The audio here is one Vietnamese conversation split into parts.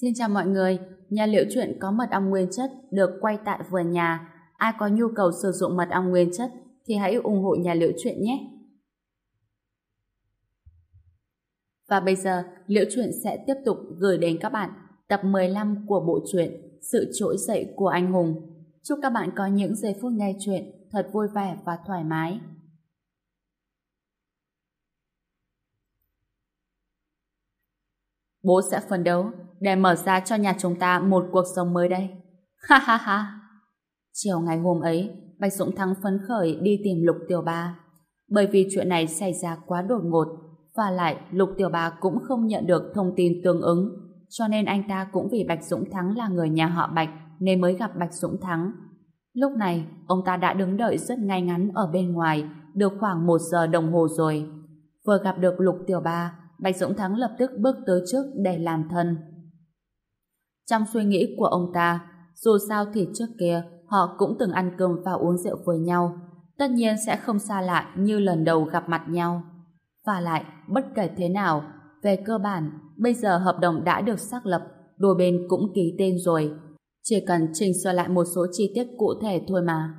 Xin chào mọi người, nhà liệu chuyện có mật ong nguyên chất được quay tại vườn nhà. Ai có nhu cầu sử dụng mật ong nguyên chất thì hãy ủng hộ nhà liệu chuyện nhé. Và bây giờ, liệu Chuyện sẽ tiếp tục gửi đến các bạn tập 15 của bộ truyện Sự trỗi dậy của anh hùng. Chúc các bạn có những giây phút nghe chuyện thật vui vẻ và thoải mái. Bố sẽ phấn đấu để mở ra cho nhà chúng ta một cuộc sống mới đây. Ha ha ha! Chiều ngày hôm ấy, Bạch Dũng Thắng phấn khởi đi tìm Lục Tiểu Ba. Bởi vì chuyện này xảy ra quá đột ngột, và lại Lục Tiểu Ba cũng không nhận được thông tin tương ứng, cho nên anh ta cũng vì Bạch Dũng Thắng là người nhà họ Bạch nên mới gặp Bạch Dũng Thắng. Lúc này, ông ta đã đứng đợi rất ngay ngắn ở bên ngoài, được khoảng một giờ đồng hồ rồi. Vừa gặp được Lục Tiểu Ba, Bạch Dũng Thắng lập tức bước tới trước để làm thân. Trong suy nghĩ của ông ta, dù sao thì trước kia họ cũng từng ăn cơm và uống rượu với nhau, tất nhiên sẽ không xa lạ như lần đầu gặp mặt nhau. Và lại, bất kể thế nào, về cơ bản, bây giờ hợp đồng đã được xác lập, đôi bên cũng ký tên rồi. Chỉ cần chỉnh sửa lại một số chi tiết cụ thể thôi mà.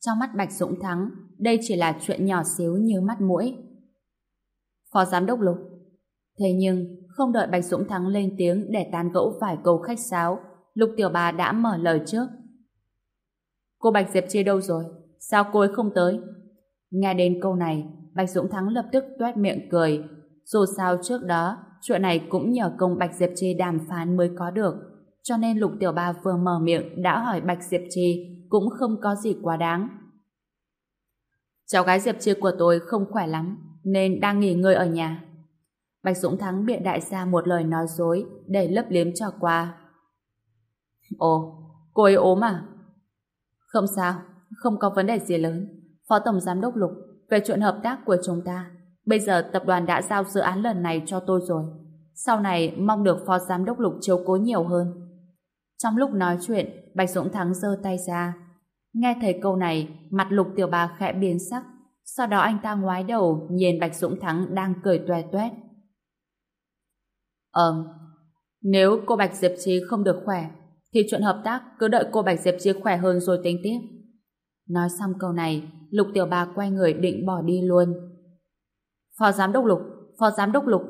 Trong mắt Bạch Dũng Thắng, đây chỉ là chuyện nhỏ xíu như mắt mũi. Phó Giám đốc Lục Thế nhưng, không đợi Bạch Dũng Thắng lên tiếng để tán gẫu vài câu khách sáo, Lục Tiểu Bà đã mở lời trước. Cô Bạch Diệp Chi đâu rồi? Sao cô ấy không tới? Nghe đến câu này, Bạch Dũng Thắng lập tức toét miệng cười. Dù sao trước đó, chuyện này cũng nhờ công Bạch Diệp Chi đàm phán mới có được. Cho nên Lục Tiểu Ba vừa mở miệng đã hỏi Bạch Diệp Chi cũng không có gì quá đáng. Cháu gái Diệp Chi của tôi không khỏe lắm, nên đang nghỉ ngơi ở nhà. Bạch Dũng Thắng bịa đại ra một lời nói dối để lấp liếm cho qua. Ồ, cô ấy ốm à? Không sao, không có vấn đề gì lớn. Phó Tổng Giám đốc Lục, về chuyện hợp tác của chúng ta, bây giờ tập đoàn đã giao dự án lần này cho tôi rồi. Sau này mong được Phó Giám đốc Lục chiếu cố nhiều hơn. Trong lúc nói chuyện, Bạch Dũng Thắng giơ tay ra. Nghe thấy câu này, mặt Lục Tiểu Bà khẽ biến sắc. Sau đó anh ta ngoái đầu nhìn Bạch Dũng Thắng đang cười toe toét. Ờ, nếu cô Bạch Diệp Chi không được khỏe, thì chuyện hợp tác cứ đợi cô Bạch Diệp Chi khỏe hơn rồi tính tiếp. Nói xong câu này, Lục Tiểu Ba quay người định bỏ đi luôn. Phó Giám đốc Lục, Phó Giám đốc Lục.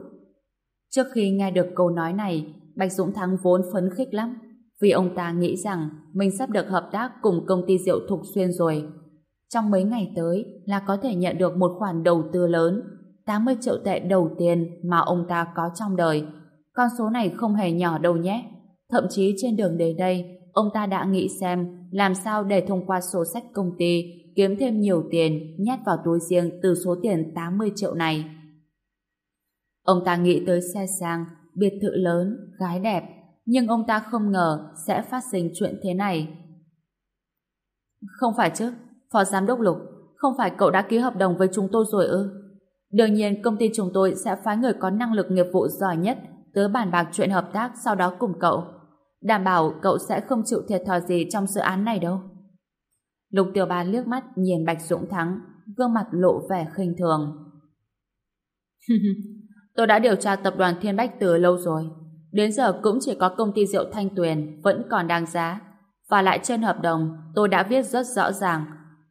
Trước khi nghe được câu nói này, Bạch Dũng Thắng vốn phấn khích lắm, vì ông ta nghĩ rằng mình sắp được hợp tác cùng công ty rượu Thục Xuyên rồi. Trong mấy ngày tới là có thể nhận được một khoản đầu tư lớn, 80 triệu tệ đầu tiên mà ông ta có trong đời. Con số này không hề nhỏ đâu nhé. Thậm chí trên đường đến đây, ông ta đã nghĩ xem làm sao để thông qua sổ sách công ty kiếm thêm nhiều tiền nhét vào túi riêng từ số tiền 80 triệu này. Ông ta nghĩ tới xe sang, biệt thự lớn, gái đẹp, nhưng ông ta không ngờ sẽ phát sinh chuyện thế này. Không phải chứ, Phó Giám đốc Lục, không phải cậu đã ký hợp đồng với chúng tôi rồi ư? Đương nhiên công ty chúng tôi sẽ phái người có năng lực nghiệp vụ giỏi nhất tới bàn bạc chuyện hợp tác sau đó cùng cậu. Đảm bảo cậu sẽ không chịu thiệt thòi gì trong dự án này đâu. Lục Tiểu Ba liếc mắt nhìn Bạch Dũng Thắng, gương mặt lộ vẻ khinh thường. Tôi đã điều tra tập đoàn Thiên Bách từ lâu rồi. Đến giờ cũng chỉ có công ty rượu Thanh Tuyền vẫn còn đang giá. Và lại trên hợp đồng, tôi đã viết rất rõ ràng.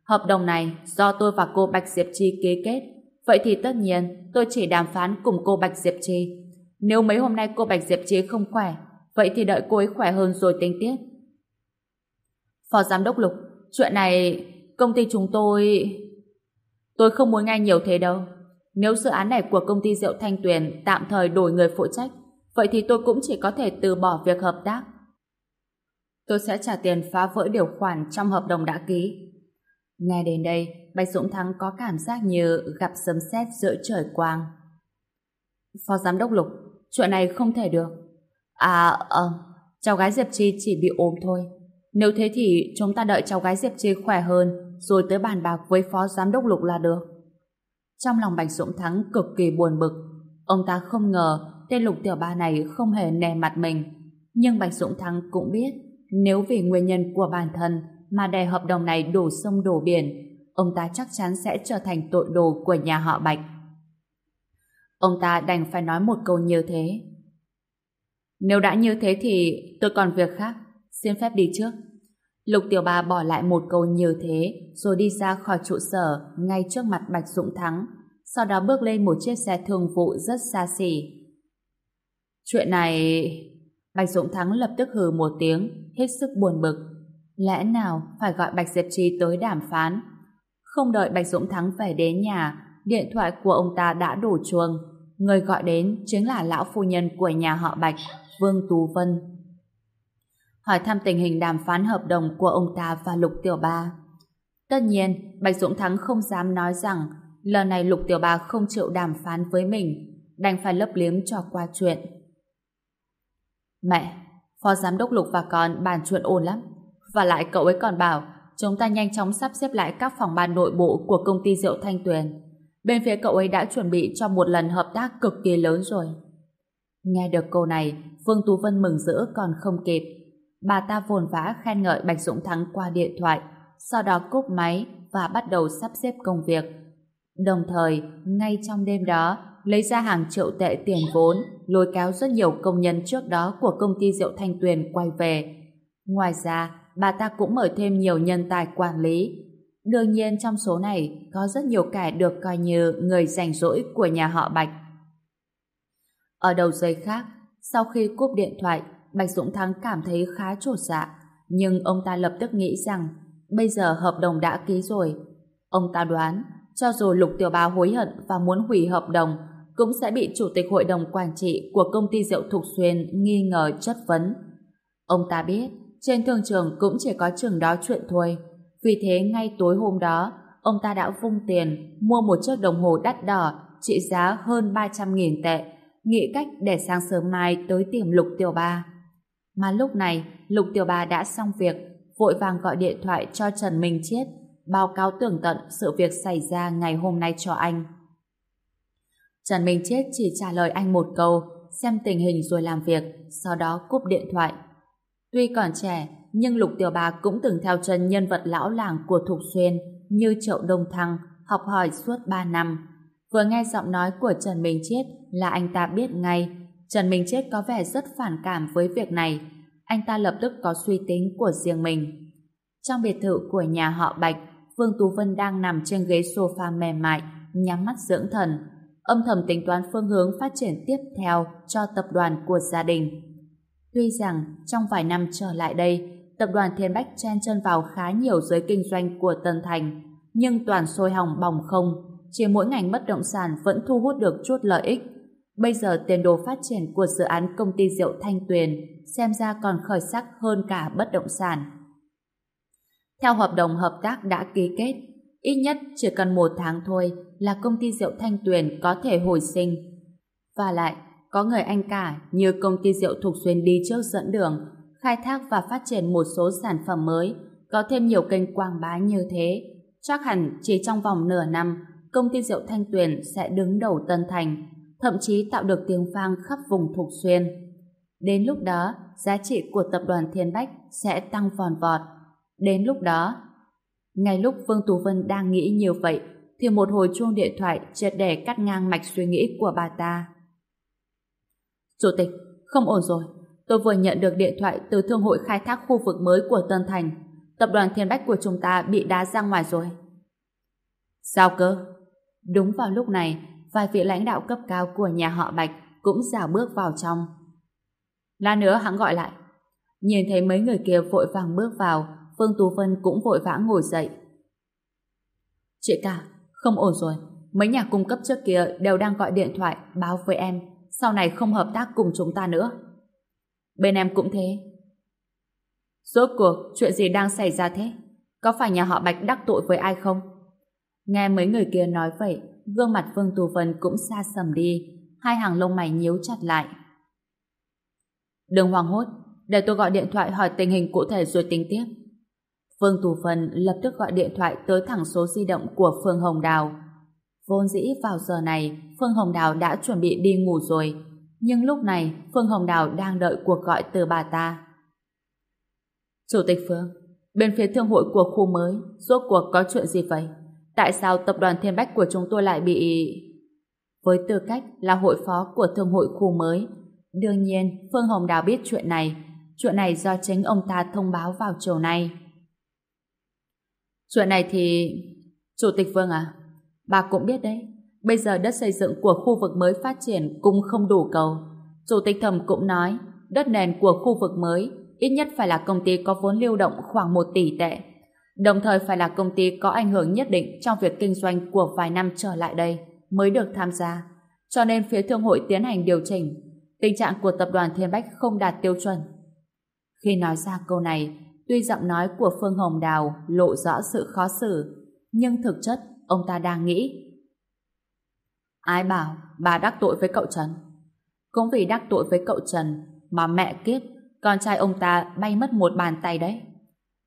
Hợp đồng này do tôi và cô Bạch Diệp Chi ký kết. Vậy thì tất nhiên, tôi chỉ đàm phán cùng cô Bạch Diệp Chi. Nếu mấy hôm nay cô Bạch Diệp chế không khỏe, vậy thì đợi cô ấy khỏe hơn rồi tính tiếp. Phó Giám đốc Lục, chuyện này công ty chúng tôi... Tôi không muốn nghe nhiều thế đâu. Nếu dự án này của công ty rượu Thanh Tuyền tạm thời đổi người phụ trách, vậy thì tôi cũng chỉ có thể từ bỏ việc hợp tác. Tôi sẽ trả tiền phá vỡ điều khoản trong hợp đồng đã ký. Nghe đến đây, Bạch Dũng Thắng có cảm giác như gặp sấm sét giữa trời quang. Phó Giám đốc Lục, chuyện này không thể được. À, ờ, cháu gái Diệp Chi chỉ bị ốm thôi. Nếu thế thì chúng ta đợi cháu gái Diệp Chi khỏe hơn rồi tới bàn bạc với Phó Giám đốc Lục là được. Trong lòng Bạch Dũng Thắng cực kỳ buồn bực. Ông ta không ngờ tên Lục Tiểu Ba này không hề nề mặt mình. Nhưng Bạch Dũng Thắng cũng biết nếu vì nguyên nhân của bản thân mà đè hợp đồng này đổ sông đổ biển, ông ta chắc chắn sẽ trở thành tội đồ của nhà họ Bạch. Ông ta đành phải nói một câu như thế. Nếu đã như thế thì tôi còn việc khác. Xin phép đi trước. Lục Tiểu Ba bỏ lại một câu như thế rồi đi ra khỏi trụ sở ngay trước mặt Bạch Dũng Thắng. Sau đó bước lên một chiếc xe thương vụ rất xa xỉ. Chuyện này... Bạch Dũng Thắng lập tức hừ một tiếng, hết sức buồn bực. Lẽ nào phải gọi Bạch Diệp Trì tới đàm phán? Không đợi Bạch Dũng Thắng về đến nhà, điện thoại của ông ta đã đổ chuông. Người gọi đến chính là lão phu nhân của nhà họ Bạch, Vương Tú Vân. Hỏi thăm tình hình đàm phán hợp đồng của ông ta và Lục Tiểu Ba. Tất nhiên, Bạch Dũng Thắng không dám nói rằng lần này Lục Tiểu Ba không chịu đàm phán với mình, đành phải lấp liếm cho qua chuyện. Mẹ, phó giám đốc Lục và con bàn chuyện ổn lắm. Và lại cậu ấy còn bảo chúng ta nhanh chóng sắp xếp lại các phòng ban nội bộ của công ty rượu Thanh Tuyền. Bên phía cậu ấy đã chuẩn bị cho một lần hợp tác cực kỳ lớn rồi. Nghe được câu này, Phương Tú Vân mừng rỡ còn không kịp. Bà ta vồn vã khen ngợi Bạch Dũng Thắng qua điện thoại, sau đó cúp máy và bắt đầu sắp xếp công việc. Đồng thời, ngay trong đêm đó, lấy ra hàng triệu tệ tiền vốn, lôi kéo rất nhiều công nhân trước đó của công ty rượu Thanh Tuyền quay về. Ngoài ra, bà ta cũng mời thêm nhiều nhân tài quản lý. Đương nhiên trong số này có rất nhiều kẻ được coi như người rảnh rỗi của nhà họ Bạch. Ở đầu dây khác, sau khi cúp điện thoại, Bạch Dũng Thắng cảm thấy khá trột dạ, nhưng ông ta lập tức nghĩ rằng bây giờ hợp đồng đã ký rồi. Ông ta đoán, cho dù Lục Tiểu Ba hối hận và muốn hủy hợp đồng, cũng sẽ bị Chủ tịch Hội đồng Quản trị của công ty rượu Thục Xuyên nghi ngờ chất vấn. Ông ta biết, trên thương trường cũng chỉ có trường đó chuyện thôi. Vì thế ngay tối hôm đó, ông ta đã vung tiền mua một chiếc đồng hồ đắt đỏ trị giá hơn 300.000 tệ, nghĩ cách để sáng sớm mai tới tìm Lục Tiểu Ba. Mà lúc này, Lục Tiểu Ba đã xong việc, vội vàng gọi điện thoại cho Trần Minh Chiết, báo cáo tường tận sự việc xảy ra ngày hôm nay cho anh. Trần Minh Chiết chỉ trả lời anh một câu, xem tình hình rồi làm việc, sau đó cúp điện thoại. Tuy còn trẻ, nhưng Lục Tiểu bà cũng từng theo chân nhân vật lão làng của Thục Xuyên như Triệu Đông Thăng, học hỏi suốt 3 năm. Vừa nghe giọng nói của Trần Minh chết là anh ta biết ngay Trần Minh chết có vẻ rất phản cảm với việc này. Anh ta lập tức có suy tính của riêng mình. Trong biệt thự của nhà họ Bạch, Vương Tú Vân đang nằm trên ghế sofa mềm mại, nhắm mắt dưỡng thần, âm thầm tính toán phương hướng phát triển tiếp theo cho tập đoàn của gia đình. Tuy rằng trong vài năm trở lại đây, tập đoàn Thiên Bách chen chân vào khá nhiều giới kinh doanh của Tân Thành, nhưng toàn sôi hỏng bỏng không, chỉ mỗi ngành bất động sản vẫn thu hút được chút lợi ích. Bây giờ tiền đồ phát triển của dự án công ty rượu Thanh Tuyền xem ra còn khởi sắc hơn cả bất động sản. Theo hợp đồng hợp tác đã ký kết, ít nhất chỉ cần một tháng thôi là công ty rượu Thanh Tuyền có thể hồi sinh. Và lại, có người anh cả như công ty rượu Thục Xuyên đi trước dẫn đường, khai thác và phát triển một số sản phẩm mới, có thêm nhiều kênh quảng bá như thế. Chắc hẳn chỉ trong vòng nửa năm, công ty rượu Thanh Tuyền sẽ đứng đầu Tân Thành, thậm chí tạo được tiếng vang khắp vùng Thục Xuyên. Đến lúc đó, giá trị của tập đoàn Thiên Bách sẽ tăng vòn vọt. Đến lúc đó, ngay lúc Vương Tú Vân đang nghĩ như vậy, thì một hồi chuông điện thoại triệt để cắt ngang mạch suy nghĩ của bà ta. Chủ tịch, không ổn rồi. Tôi vừa nhận được điện thoại từ Thương hội khai thác khu vực mới của Tân Thành. Tập đoàn Thiên Bách của chúng ta bị đá ra ngoài rồi. Sao cơ? Đúng vào lúc này, vài vị lãnh đạo cấp cao của nhà họ Bạch cũng dào bước vào trong. Lát nữa hắn gọi lại. Nhìn thấy mấy người kia vội vàng bước vào, Phương Tú Vân cũng vội vã ngồi dậy. Chị cả, không ổn rồi. Mấy nhà cung cấp trước kia đều đang gọi điện thoại báo với em sau này không hợp tác cùng chúng ta nữa. Bên em cũng thế. Rốt cuộc, chuyện gì đang xảy ra thế? Có phải nhà họ Bạch đắc tội với ai không? Nghe mấy người kia nói vậy, gương mặt Vương Tù Vân cũng xa sầm đi, hai hàng lông mày nhíu chặt lại. Đừng hoàng hốt, để tôi gọi điện thoại hỏi tình hình cụ thể rồi tính tiếp. Vương Tù Vân lập tức gọi điện thoại tới thẳng số di động của Phương Hồng Đào. Vốn dĩ vào giờ này, Phương Hồng Đào đã chuẩn bị đi ngủ rồi, nhưng lúc này Phương Hồng Đào đang đợi cuộc gọi từ bà ta. Chủ tịch Phương, bên phía thương hội của khu mới, rốt cuộc có chuyện gì vậy? Tại sao tập đoàn Thiên Bách của chúng tôi lại bị... Với tư cách là hội phó của thương hội khu mới, Đương nhiên, Phương Hồng Đào biết chuyện này. Chuyện này do chính ông ta thông báo vào chiều nay. Chuyện này thì... Chủ tịch Vương à, bà cũng biết đấy. Bây giờ đất xây dựng của khu vực mới phát triển cũng không đủ cầu. Chủ tịch Thẩm cũng nói, đất nền của khu vực mới ít nhất phải là công ty có vốn lưu động khoảng 1 tỷ tệ. Đồng thời phải là công ty có ảnh hưởng nhất định trong việc kinh doanh của vài năm trở lại đây mới được tham gia. Cho nên phía thương hội tiến hành điều chỉnh. Tình trạng của tập đoàn Thiên Bách không đạt tiêu chuẩn. Khi nói ra câu này, tuy giọng nói của Phương Hồng Đào lộ rõ sự khó xử, nhưng thực chất ông ta đang nghĩ Ai bảo bà đắc tội với cậu Trần? Cũng vì đắc tội với cậu Trần mà mẹ kiếp, con trai ông ta bay mất một bàn tay đấy.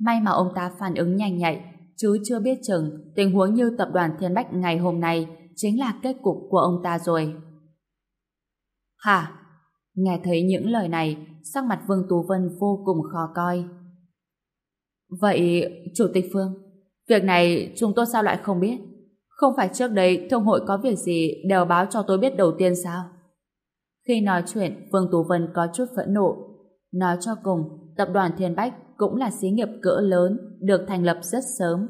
May mà ông ta phản ứng nhanh nhạy, chứ chưa biết chừng tình huống như tập đoàn Thiên Bách ngày hôm nay chính là kết cục của ông ta rồi. Hả? Nghe thấy những lời này, sắc mặt Vương Tú Vân vô cùng khó coi. Vậy, Chủ tịch Phương, việc này chúng tôi sao lại không biết? Không phải trước đây thương hội có việc gì đều báo cho tôi biết đầu tiên sao? Khi nói chuyện, Vương Tú Vân có chút phẫn nộ. Nói cho cùng, tập đoàn Thiên Bách cũng là xí nghiệp cỡ lớn, được thành lập rất sớm.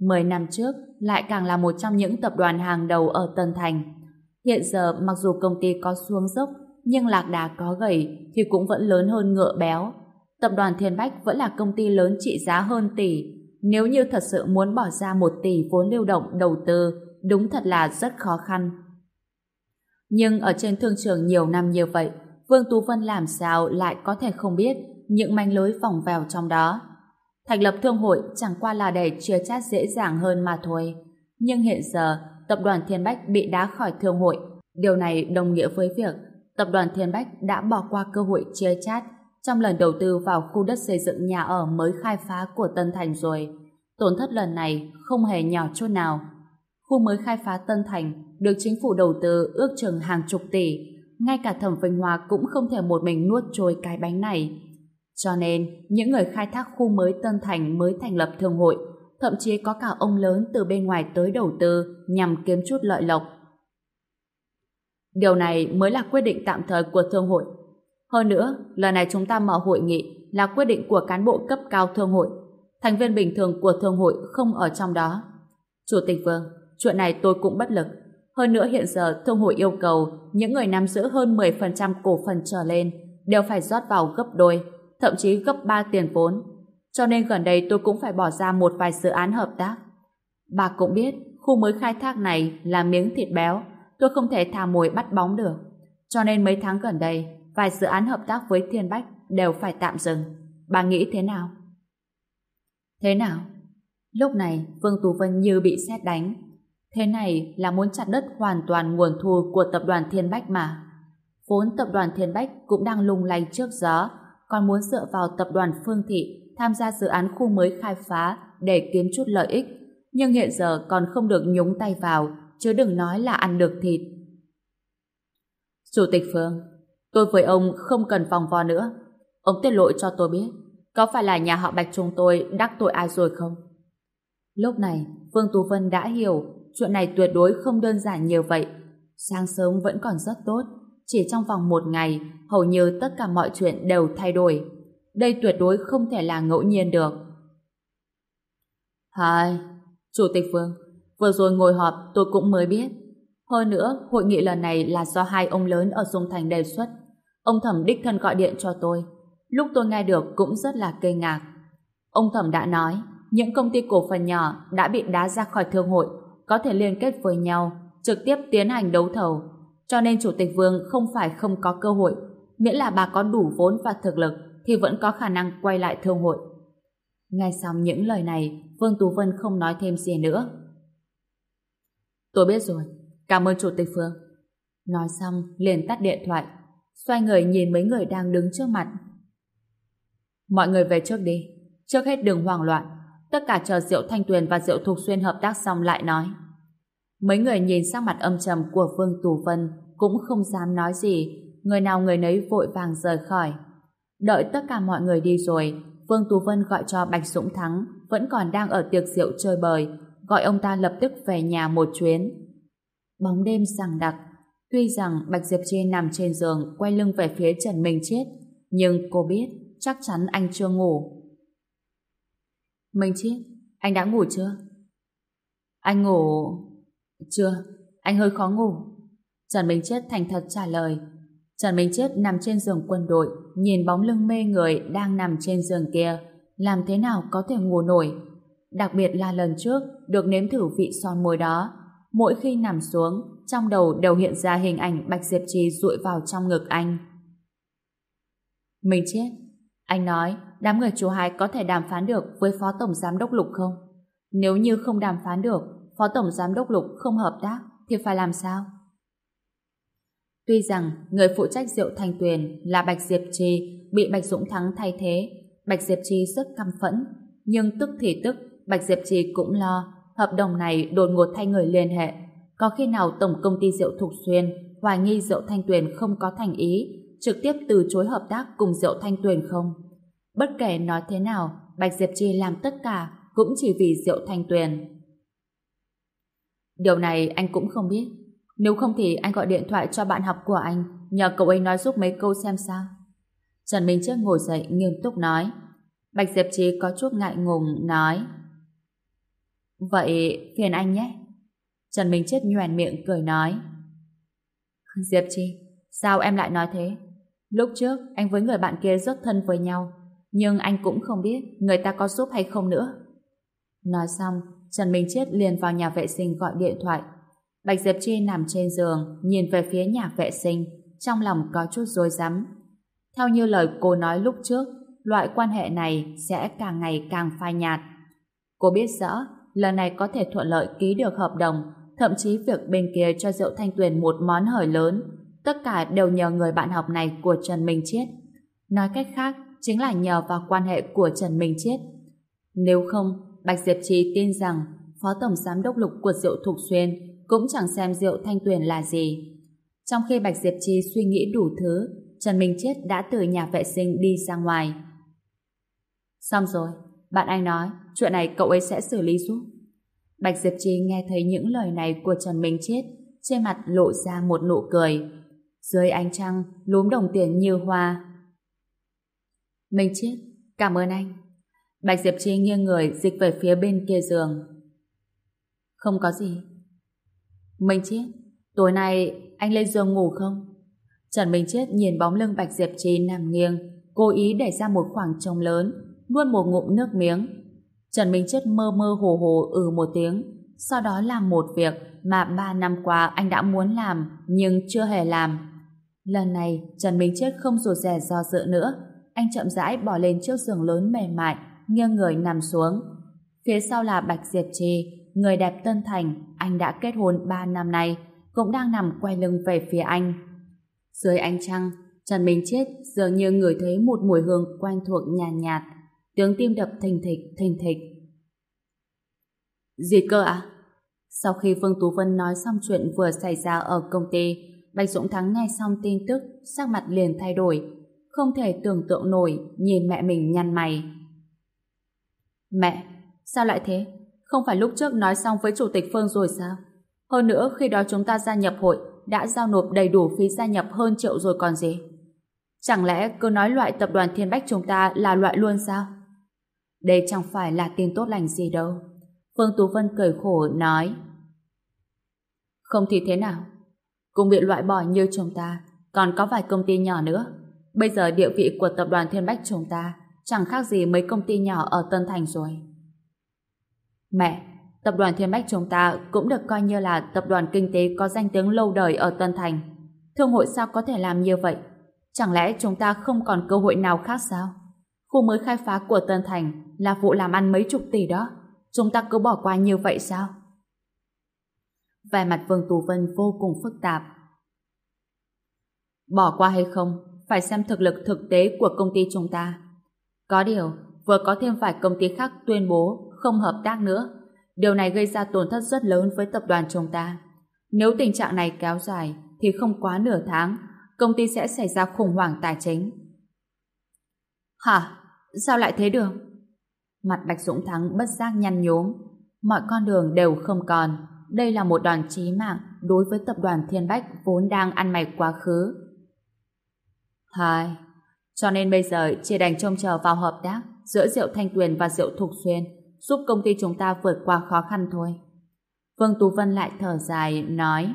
Mười năm trước, lại càng là một trong những tập đoàn hàng đầu ở Tân Thành. Hiện giờ, mặc dù công ty có xuống dốc, nhưng lạc đà có gầy thì cũng vẫn lớn hơn ngựa béo. Tập đoàn Thiên Bách vẫn là công ty lớn trị giá hơn tỷ. Nếu như thật sự muốn bỏ ra một tỷ vốn lưu động đầu tư, đúng thật là rất khó khăn. Nhưng ở trên thương trường nhiều năm như vậy, Vương Tú Vân làm sao lại có thể không biết những manh lưới vòng vào trong đó. Thành lập thương hội chẳng qua là để chia chát dễ dàng hơn mà thôi. Nhưng hiện giờ, tập đoàn Thiên Bách bị đá khỏi thương hội. Điều này đồng nghĩa với việc tập đoàn Thiên Bách đã bỏ qua cơ hội chia chát trong lần đầu tư vào khu đất xây dựng nhà ở mới khai phá của Tân Thành rồi. Tổn thất lần này không hề nhỏ chút nào. Khu mới khai phá Tân Thành được chính phủ đầu tư ước chừng hàng chục tỷ. Ngay cả Thẩm Vinh Hoa cũng không thể một mình nuốt trôi cái bánh này. Cho nên, những người khai thác khu mới Tân Thành mới thành lập thương hội, thậm chí có cả ông lớn từ bên ngoài tới đầu tư nhằm kiếm chút lợi lộc. Điều này mới là quyết định tạm thời của thương hội. Hơn nữa, lần này chúng ta mở hội nghị là quyết định của cán bộ cấp cao thương hội. Thành viên bình thường của thương hội không ở trong đó. Chủ tịch Vương, chuyện này tôi cũng bất lực. Hơn nữa hiện giờ thương hội yêu cầu những người nắm giữ hơn 10% cổ phần trở lên đều phải rót vào gấp đôi thậm chí gấp 3 tiền vốn. Cho nên gần đây tôi cũng phải bỏ ra một vài dự án hợp tác. Bà cũng biết, khu mới khai thác này là miếng thịt béo, tôi không thể thả mồi bắt bóng được. Cho nên mấy tháng gần đây, vài dự án hợp tác với Thiên Bách đều phải tạm dừng. Bà nghĩ thế nào? Thế nào? Lúc này, Vương Tú Vân như bị xét đánh. Thế này là muốn chặt đất hoàn toàn nguồn thu của tập đoàn Thiên Bách mà. Vốn tập đoàn Thiên Bách cũng đang lung lay trước gió, còn muốn dựa vào tập đoàn Phương Thị tham gia dự án khu mới khai phá để kiếm chút lợi ích, nhưng hiện giờ còn không được nhúng tay vào, chứ đừng nói là ăn được thịt. Chủ tịch Phương, tôi với ông không cần vòng vo nữa. Ông tiết lộ cho tôi biết, có phải là nhà họ Bạch chúng tôi đắc tội ai rồi không? Lúc này, Phương Tú Vân đã hiểu chuyện này tuyệt đối không đơn giản như vậy. Sáng sớm vẫn còn rất tốt, chỉ trong vòng một ngày, hầu như tất cả mọi chuyện đều thay đổi. Đây tuyệt đối không thể là ngẫu nhiên được. Hai, Chủ tịch Vương, vừa rồi ngồi họp tôi cũng mới biết. Hơn nữa, hội nghị lần này là do hai ông lớn ở Dung Thành đề xuất. Ông Thẩm đích thân gọi điện cho tôi. Lúc tôi nghe được cũng rất là kinh ngạc. Ông Thẩm đã nói, những công ty cổ phần nhỏ đã bị đá ra khỏi thương hội, có thể liên kết với nhau, trực tiếp tiến hành đấu thầu cho nên Chủ tịch Vương không phải không có cơ hội, miễn là bà có đủ vốn và thực lực thì vẫn có khả năng quay lại thương hội. Ngay xong những lời này, Vương Tú Vân không nói thêm gì nữa. Tôi biết rồi, cảm ơn Chủ tịch Phương. Nói xong, liền tắt điện thoại, xoay người nhìn mấy người đang đứng trước mặt. Mọi người về trước đi, trước hết đừng hoảng loạn, tất cả chờ Diệu Thanh Tuyền và Diệu Thục Xuyên hợp tác xong lại nói. Mấy người nhìn sang mặt âm trầm của Vương Tù Vân cũng không dám nói gì, người nào người nấy vội vàng rời khỏi. Đợi tất cả mọi người đi rồi, Vương Tú Vân gọi cho Bạch Dũng Thắng, vẫn còn đang ở tiệc rượu chơi bời, gọi ông ta lập tức về nhà một chuyến. Bóng đêm sàng đặc, Tuy rằng Bạch Diệp Chi nằm trên giường quay lưng về phía Trần Minh Chết, nhưng cô biết chắc chắn anh chưa ngủ. Minh Chết, anh đã ngủ chưa? Anh ngủ... Chưa, anh hơi khó ngủ. Trần Minh Chết thành thật trả lời. Trần Minh Chết nằm trên giường quân đội, nhìn bóng lưng mê người đang nằm trên giường kia, làm thế nào có thể ngủ nổi. Đặc biệt là lần trước được nếm thử vị son môi đó, mỗi khi nằm xuống, trong đầu đều hiện ra hình ảnh Bạch Diệp Trì rụi vào trong ngực anh. Mình chết. Anh nói, đám người chú hai có thể đàm phán được với Phó Tổng Giám Đốc Lục không? Nếu như không đàm phán được, Phó Tổng Giám Đốc Lục không hợp tác, thì phải làm sao? Tuy rằng người phụ trách rượu thanh tuyền là Bạch Diệp Trì bị Bạch Dũng Thắng thay thế, Bạch Diệp Trì rất căm phẫn, nhưng tức thì tức, Bạch Diệp Trì cũng lo hợp đồng này đột ngột thay người liên hệ. Có khi nào Tổng Công ty Rượu Thục Xuyên hoài nghi rượu thanh tuyền không có thành ý, trực tiếp từ chối hợp tác cùng rượu thanh tuyền không? Bất kể nói thế nào, Bạch Diệp Chi làm tất cả cũng chỉ vì rượu thanh tuyền. Điều này anh cũng không biết. Nếu không thì anh gọi điện thoại cho bạn học của anh, nhờ cậu ấy nói giúp mấy câu xem sao. Trần Minh Chết ngồi dậy nghiêm túc nói. Bạch Diệp Chi có chút ngại ngùng nói. Vậy phiền anh nhé. Trần Minh Chết nhoèn miệng cười nói. Diệp Chi, sao em lại nói thế? Lúc trước anh với người bạn kia rất thân với nhau, nhưng anh cũng không biết người ta có giúp hay không nữa. Nói xong, Trần Minh Chết liền vào nhà vệ sinh gọi điện thoại. Bạch Diệp Chi nằm trên giường, nhìn về phía nhà vệ sinh, trong lòng có chút rối rắm. Theo như lời cô nói lúc trước, loại quan hệ này sẽ càng ngày càng phai nhạt. Cô biết rõ lần này có thể thuận lợi ký được hợp đồng, thậm chí việc bên kia cho Diệu Thanh Tuyền một món hời lớn, tất cả đều nhờ người bạn học này của Trần Minh Chiết. Nói cách khác, chính là nhờ vào quan hệ của Trần Minh Chiết. Nếu không, Bạch Diệp Trì tin rằng Phó Tổng Giám đốc Lục của Diệu Thục Xuyên cũng chẳng xem Diệu Thanh Tuyền là gì. Trong khi Bạch Diệp Trì suy nghĩ đủ thứ, Trần Minh Chiết đã từ nhà vệ sinh đi ra ngoài. Xong rồi, bạn anh nói, chuyện này cậu ấy sẽ xử lý giúp. Bạch Diệp Trì nghe thấy những lời này của Trần Minh Chết, trên mặt lộ ra một nụ cười. Dưới ánh trăng, lúm đồng tiền như hoa. Minh Chết, cảm ơn anh. Bạch Diệp Trì nghiêng người dịch về phía bên kia giường. Không có gì. Minh Chết, tối nay anh lên giường ngủ không? Trần Minh Chết nhìn bóng lưng Bạch Diệp Trì nằm nghiêng, cố ý để ra một khoảng trống lớn, nuốt một ngụm nước miếng. Trần Minh Chết mơ mơ hồ hồ ừ một tiếng, sau đó làm một việc mà ba năm qua anh đã muốn làm nhưng chưa hề làm. Lần này, Trần Minh Chết không rụt rè do dự nữa. Anh chậm rãi bỏ lên chiếc giường lớn mềm mại, nghiêng người nằm xuống. Phía sau là Bạch Diệp Trì, người đẹp Tân Thành, anh đã kết hôn ba năm nay, cũng đang nằm quay lưng về phía anh. Dưới ánh trăng, Trần Minh Chết dường như người thấy một mùi hương quen thuộc nhàn nhạt, nhạt, tiếng tim đập thình thịch, thình thịch. Gì cơ ạ? Sau khi Phương Tú Vân nói xong chuyện vừa xảy ra ở công ty, Bạch Dũng Thắng nghe xong tin tức, sắc mặt liền thay đổi, không thể tưởng tượng nổi nhìn mẹ mình nhăn mày. Mẹ, sao lại thế? Không phải lúc trước nói xong với Chủ tịch Phương rồi sao? Hơn nữa khi đó chúng ta gia nhập hội đã giao nộp đầy đủ phí gia nhập hơn triệu rồi còn gì? Chẳng lẽ cứ nói loại tập đoàn Thiên Bách chúng ta là loại luôn sao? Đây chẳng phải là tin tốt lành gì đâu. Phương Tú Vân cười khổ nói Không thì thế nào? Cũng bị loại bỏ như chúng ta, còn có vài công ty nhỏ nữa. Bây giờ địa vị của tập đoàn Thiên Bách chúng ta chẳng khác gì mấy công ty nhỏ ở Tân Thành rồi. Mẹ, tập đoàn Thiên Bách chúng ta cũng được coi như là tập đoàn kinh tế có danh tiếng lâu đời ở Tân Thành. Thương hội sao có thể làm như vậy? Chẳng lẽ chúng ta không còn cơ hội nào khác sao? Khu mới khai phá của Tân Thành là vụ làm ăn mấy chục tỷ đó. Chúng ta cứ bỏ qua như vậy sao? Vẻ mặt Vương Tú Vân vô cùng phức tạp. Bỏ qua hay không, phải xem thực lực thực tế của công ty chúng ta. Có điều, vừa có thêm vài công ty khác tuyên bố không hợp tác nữa. Điều này gây ra tổn thất rất lớn với tập đoàn chúng ta. Nếu tình trạng này kéo dài, thì không quá nửa tháng, công ty sẽ xảy ra khủng hoảng tài chính. Hả? Sao lại thế được? Mặt Bạch Dũng Thắng bất giác nhăn nhốm. Mọi con đường đều không còn. đây là một đòn chí mạng đối với tập đoàn Thiên Bách vốn đang ăn mày quá khứ. Hai, cho nên bây giờ chỉ đành trông chờ vào hợp tác giữa Diệu Thanh Tuyền và Diệu Thục Xuyên giúp công ty chúng ta vượt qua khó khăn thôi. Vương Tú Vân lại thở dài, nói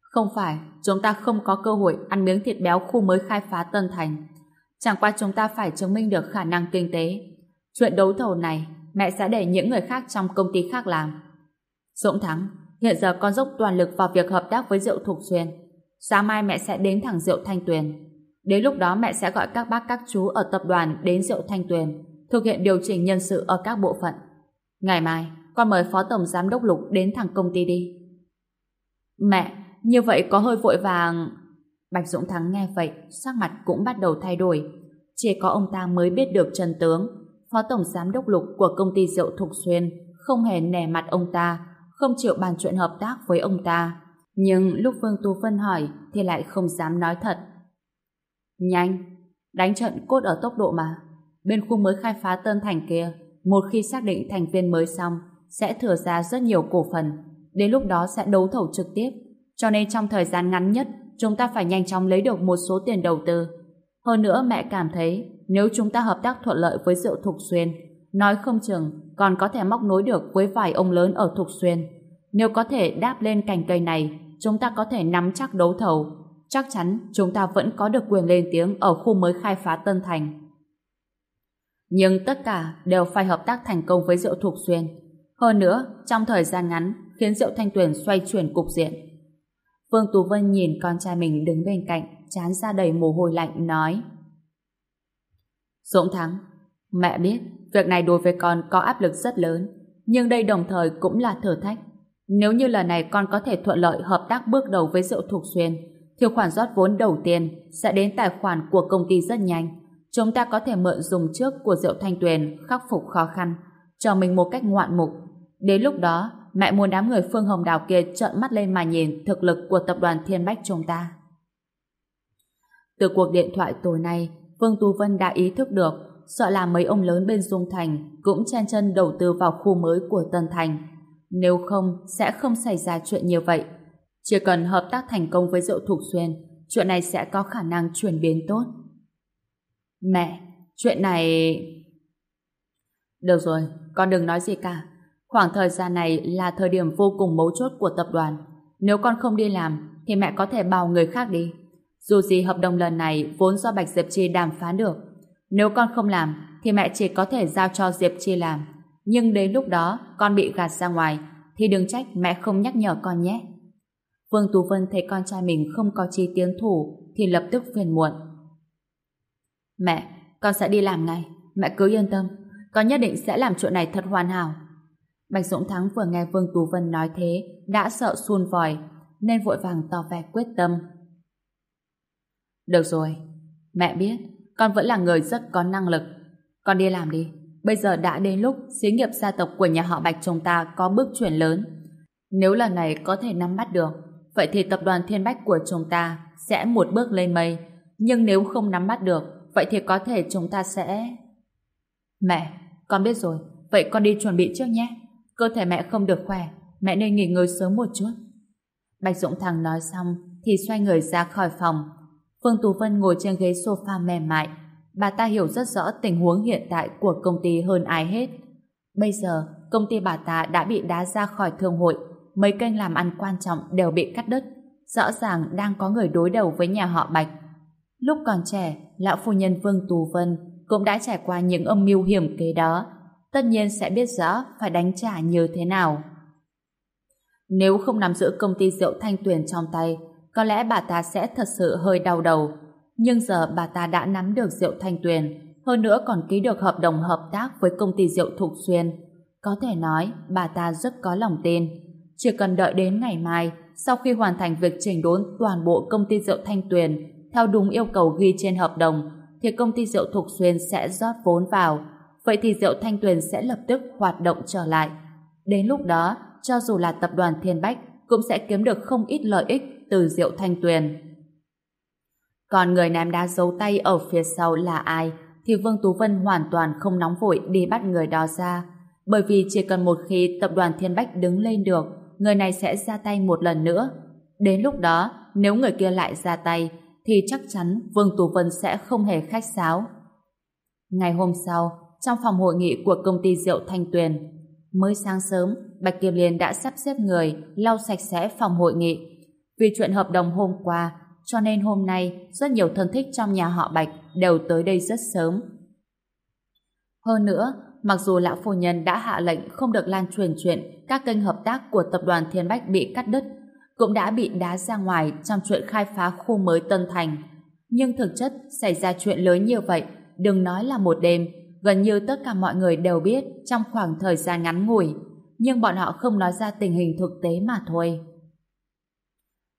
Không phải, chúng ta không có cơ hội ăn miếng thịt béo khu mới khai phá Tân Thành. Chẳng qua chúng ta phải chứng minh được khả năng kinh tế. Chuyện đấu thầu này, mẹ sẽ để những người khác trong công ty khác làm. Dũng Thắng, hiện giờ con dốc toàn lực vào việc hợp tác với Diệu Thục Xuyên. Sáng mai mẹ sẽ đến thẳng Diệu Thanh Tuyền. Đến lúc đó mẹ sẽ gọi các bác các chú ở tập đoàn đến Diệu Thanh Tuyền thực hiện điều chỉnh nhân sự ở các bộ phận. Ngày mai, con mời Phó Tổng Giám Đốc Lục đến thẳng công ty đi. Mẹ, như vậy có hơi vội vàng... Bạch Dũng Thắng nghe vậy, sắc mặt cũng bắt đầu thay đổi. Chỉ có ông ta mới biết được chân tướng. Phó Tổng Giám Đốc Lục của công ty rượu Thục Xuyên không hề nể mặt ông ta, không chịu bàn chuyện hợp tác với ông ta. Nhưng lúc Vương Tu Vân hỏi thì lại không dám nói thật. Nhanh, đánh trận cốt ở tốc độ mà. Bên khu mới khai phá Tân Thành kia, một khi xác định thành viên mới xong, sẽ thừa ra rất nhiều cổ phần. Đến lúc đó sẽ đấu thầu trực tiếp. Cho nên trong thời gian ngắn nhất, chúng ta phải nhanh chóng lấy được một số tiền đầu tư. Hơn nữa mẹ cảm thấy nếu chúng ta hợp tác thuận lợi với rượu Thục Xuyên, nói không chừng còn có thể móc nối được với vài ông lớn ở Thục Xuyên. Nếu có thể đáp lên cành cây này, chúng ta có thể nắm chắc đấu thầu. Chắc chắn chúng ta vẫn có được quyền lên tiếng ở khu mới khai phá Tân Thành. Nhưng tất cả đều phải hợp tác thành công với rượu Thục Xuyên. Hơn nữa, trong thời gian ngắn, khiến rượu Thanh Tuyền xoay chuyển cục diện. Vương Tú Vân nhìn con trai mình đứng bên cạnh, chán ra đầy mồ hôi lạnh, nói Dũng Thắng, mẹ biết việc này đối với con có áp lực rất lớn, nhưng đây đồng thời cũng là thử thách. Nếu như lần này con có thể thuận lợi hợp tác bước đầu với Diệu Thục Xuyên, thì khoản rót vốn đầu tiên sẽ đến tài khoản của công ty rất nhanh. Chúng ta có thể mượn dùng trước của Diệu Thanh Tuyền khắc phục khó khăn, cho mình một cách ngoạn mục. Đến lúc đó, mẹ muốn đám người Phương Hồng Đào kia trợn mắt lên mà nhìn thực lực của tập đoàn Thiên Bách chúng ta. Từ cuộc điện thoại tối nay, Vương Tú Vân đã ý thức được sợ là mấy ông lớn bên Dung Thành cũng chen chân đầu tư vào khu mới của Tân Thành. Nếu không, sẽ không xảy ra chuyện như vậy. Chỉ cần hợp tác thành công với Diệu Thục Xuyên, chuyện này sẽ có khả năng chuyển biến tốt. Mẹ, chuyện này... Được rồi, con đừng nói gì cả. Khoảng thời gian này là thời điểm vô cùng mấu chốt của tập đoàn. Nếu con không đi làm, thì mẹ có thể bảo người khác đi. Dù gì hợp đồng lần này vốn do Bạch Diệp Chi đàm phán được. Nếu con không làm, thì mẹ chỉ có thể giao cho Diệp Chi làm. Nhưng đến lúc đó, con bị gạt ra ngoài, thì đừng trách mẹ không nhắc nhở con nhé. Vương Tú Vân thấy con trai mình không có chi tiến thủ, thì lập tức phiền muộn. Mẹ, con sẽ đi làm ngay. Mẹ cứ yên tâm, con nhất định sẽ làm chuyện này thật hoàn hảo. Bạch Dũng Thắng vừa nghe Vương Tú Vân nói thế, đã sợ xuôn vòi, nên vội vàng tỏ vẻ quyết tâm. Được rồi, mẹ biết, con vẫn là người rất có năng lực. Con đi làm đi. Bây giờ đã đến lúc xí nghiệp gia tộc của nhà họ Bạch chúng ta có bước chuyển lớn. Nếu lần này có thể nắm bắt được, vậy thì tập đoàn Thiên Bách của chúng ta sẽ một bước lên mây. Nhưng nếu không nắm bắt được, vậy thì có thể chúng ta sẽ... Mẹ, con biết rồi. Vậy con đi chuẩn bị trước nhé. Cơ thể mẹ không được khỏe, mẹ nên nghỉ ngơi sớm một chút. Bạch Dũng Thằng nói xong thì xoay người ra khỏi phòng. Phương Tú Vân ngồi trên ghế sofa mềm mại. Bà ta hiểu rất rõ tình huống hiện tại của công ty hơn ai hết. Bây giờ, công ty bà ta đã bị đá ra khỏi thương hội. Mấy kênh làm ăn quan trọng đều bị cắt đứt. Rõ ràng đang có người đối đầu với nhà họ Bạch. Lúc còn trẻ, lão phu nhân Vương Tú Vân cũng đã trải qua những âm mưu hiểm kế đó. Tất nhiên sẽ biết rõ phải đánh trả như thế nào. Nếu không nắm giữ công ty rượu Thanh Tuyền trong tay, có lẽ bà ta sẽ thật sự hơi đau đầu. Nhưng giờ bà ta đã nắm được rượu Thanh Tuyền, hơn nữa còn ký được hợp đồng hợp tác với công ty rượu Thục Xuyên. Có thể nói, bà ta rất có lòng tin. Chỉ cần đợi đến ngày mai, sau khi hoàn thành việc chỉnh đốn toàn bộ công ty rượu Thanh Tuyền theo đúng yêu cầu ghi trên hợp đồng, thì công ty rượu Thục Xuyên sẽ rót vốn vào. Vậy thì rượu Thanh Tuyền sẽ lập tức hoạt động trở lại. Đến lúc đó, cho dù là tập đoàn Thiên Bách cũng sẽ kiếm được không ít lợi ích từ rượu Thanh Tuyền. Còn người ném đá giấu tay ở phía sau là ai thì Vương Tú Vân hoàn toàn không nóng vội đi bắt người đó ra bởi vì chỉ cần một khi tập đoàn Thiên Bách đứng lên được, người này sẽ ra tay một lần nữa. Đến lúc đó, nếu người kia lại ra tay, thì chắc chắn Vương Tú Vân sẽ không hề khách sáo. Ngày hôm sau, trong phòng hội nghị của công ty rượu Thanh Tuyền, mới sáng sớm, Bạch Kiêm Liên đã sắp xếp người lau sạch sẽ phòng hội nghị. Vì chuyện hợp đồng hôm qua, cho nên hôm nay rất nhiều thân thích trong nhà họ Bạch đều tới đây rất sớm. Hơn nữa, mặc dù lão phu nhân đã hạ lệnh không được lan truyền chuyện các kênh hợp tác của tập đoàn Thiên Bách bị cắt đứt, cũng đã bị đá ra ngoài trong chuyện khai phá khu mới Tân Thành. Nhưng thực chất xảy ra chuyện lớn như vậy, đừng nói là một đêm, gần như tất cả mọi người đều biết trong khoảng thời gian ngắn ngủi, nhưng bọn họ không nói ra tình hình thực tế mà thôi.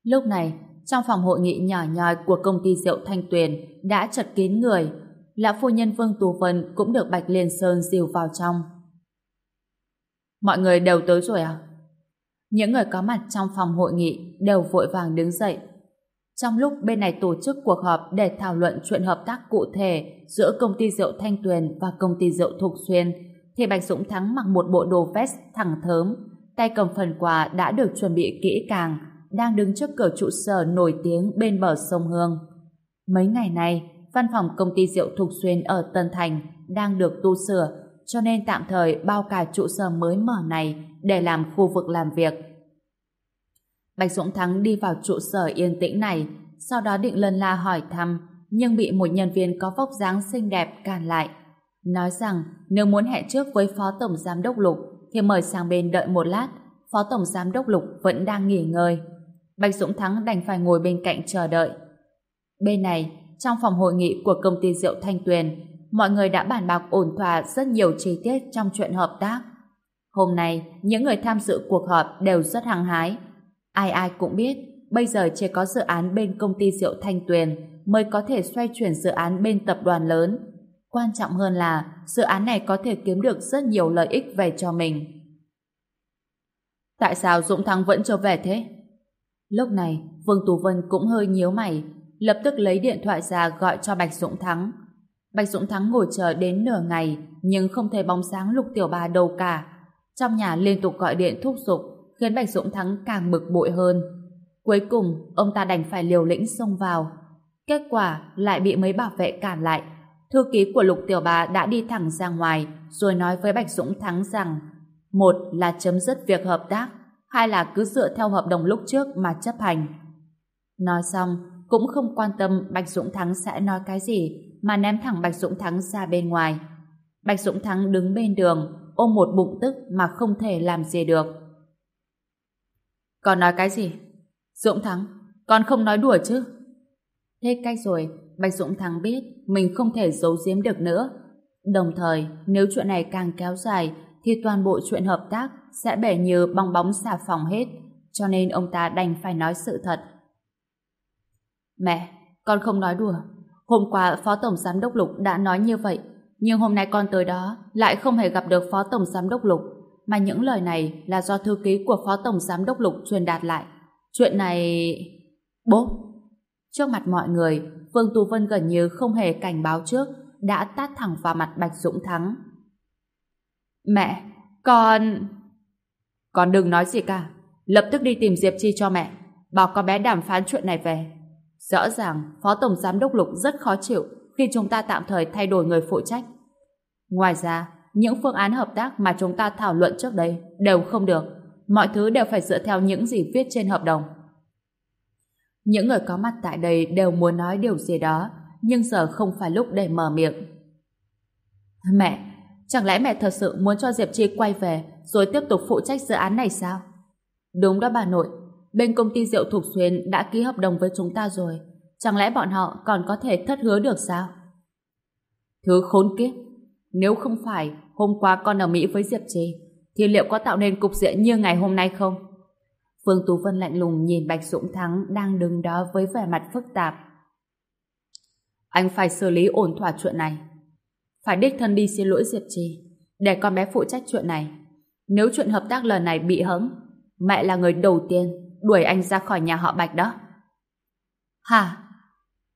Lúc này, trong phòng hội nghị nhỏ nhoi của công ty rượu Thanh Tuyền đã chật kín người, lão phu nhân Vương Tú Vân cũng được Bạch Liên Sơn dìu vào trong. Mọi người đều tới rồi à? Những người có mặt trong phòng hội nghị đều vội vàng đứng dậy. Trong lúc bên này tổ chức cuộc họp để thảo luận chuyện hợp tác cụ thể giữa công ty rượu Thanh Tuyền và công ty rượu Thục Xuyên, thì Bạch Dũng Thắng mặc một bộ đồ vest thẳng thớm, tay cầm phần quà đã được chuẩn bị kỹ càng, đang đứng trước cửa trụ sở nổi tiếng bên bờ sông Hương. Mấy ngày nay, văn phòng công ty rượu Thục Xuyên ở Tân Thành đang được tu sửa, cho nên tạm thời bao cả trụ sở mới mở này để làm khu vực làm việc. Bạch Dũng Thắng đi vào trụ sở yên tĩnh này, sau đó định lần la hỏi thăm, nhưng bị một nhân viên có vóc dáng xinh đẹp cản lại. Nói rằng nếu muốn hẹn trước với Phó Tổng Giám Đốc Lục thì mời sang bên đợi một lát, Phó Tổng Giám Đốc Lục vẫn đang nghỉ ngơi. Bạch Dũng Thắng đành phải ngồi bên cạnh chờ đợi. Bên này, trong phòng hội nghị của công ty rượu Thanh Tuyền, mọi người đã bàn bạc ổn thỏa rất nhiều chi tiết trong chuyện hợp tác. Hôm nay, những người tham dự cuộc họp đều rất hăng hái. Ai ai cũng biết, bây giờ chỉ có dự án bên công ty rượu Thanh Tuyền mới có thể xoay chuyển dự án bên tập đoàn lớn. Quan trọng hơn là dự án này có thể kiếm được rất nhiều lợi ích về cho mình. Tại sao Dũng Thắng vẫn chưa về thế? Lúc này, Vương Tú Vân cũng hơi nhíu mày, lập tức lấy điện thoại ra gọi cho Bạch Dũng Thắng. Bạch Dũng Thắng ngồi chờ đến nửa ngày, nhưng không thấy bóng sáng Lục Tiểu Ba đâu cả. Trong nhà liên tục gọi điện thúc giục, khiến Bạch Dũng Thắng càng bực bội hơn. Cuối cùng, ông ta đành phải liều lĩnh xông vào. Kết quả lại bị mấy bảo vệ cản lại. Thư ký của Lục Tiểu bà đã đi thẳng ra ngoài, rồi nói với Bạch Dũng Thắng rằng một là chấm dứt việc hợp tác, hai là cứ dựa theo hợp đồng lúc trước mà chấp hành. Nói xong, cũng không quan tâm Bạch Dũng Thắng sẽ nói cái gì, mà ném thẳng Bạch Dũng Thắng ra bên ngoài. Bạch Dũng Thắng đứng bên đường, ôm một bụng tức mà không thể làm gì được. Còn nói cái gì? Dũng Thắng, con không nói đùa chứ? Hết cách rồi, Bạch Dũng Thắng biết mình không thể giấu giếm được nữa. Đồng thời, nếu chuyện này càng kéo dài, thì toàn bộ chuyện hợp tác sẽ bể như bong bóng xà phòng hết, cho nên ông ta đành phải nói sự thật. Mẹ, con không nói đùa. Hôm qua Phó Tổng Giám Đốc Lục đã nói như vậy, nhưng hôm nay con tới đó lại không hề gặp được Phó Tổng Giám Đốc Lục, mà những lời này là do thư ký của Phó Tổng Giám Đốc Lục truyền đạt lại. Chuyện này... Bố! Trước mặt mọi người, Vương Tú Vân gần như không hề cảnh báo trước, đã tát thẳng vào mặt Bạch Dũng Thắng. Mẹ, con... Con đừng nói gì cả. Lập tức đi tìm Diệp Chi cho mẹ. Bảo con bé đàm phán chuyện này về. Rõ ràng, Phó Tổng Giám Đốc Lục rất khó chịu khi chúng ta tạm thời thay đổi người phụ trách. Ngoài ra, những phương án hợp tác mà chúng ta thảo luận trước đây đều không được. Mọi thứ đều phải dựa theo những gì viết trên hợp đồng. Những người có mặt tại đây đều muốn nói điều gì đó, nhưng giờ không phải lúc để mở miệng. Mẹ, chẳng lẽ mẹ thật sự muốn cho Diệp Chi quay về rồi tiếp tục phụ trách dự án này sao? Đúng đó bà nội, bên công ty rượu Thục Xuyên đã ký hợp đồng với chúng ta rồi. Chẳng lẽ bọn họ còn có thể thất hứa được sao? Thứ khốn kiếp, nếu không phải hôm qua con ở Mỹ với Diệp Trì, thì liệu có tạo nên cục diện như ngày hôm nay không? Phương Tú Vân lạnh lùng nhìn Bạch Dũng Thắng đang đứng đó với vẻ mặt phức tạp. Anh phải xử lý ổn thỏa chuyện này. Phải đích thân đi xin lỗi Diệp Trì, để con bé phụ trách chuyện này. Nếu chuyện hợp tác lần này bị hứng, mẹ là người đầu tiên đuổi anh ra khỏi nhà họ Bạch đó. Hả?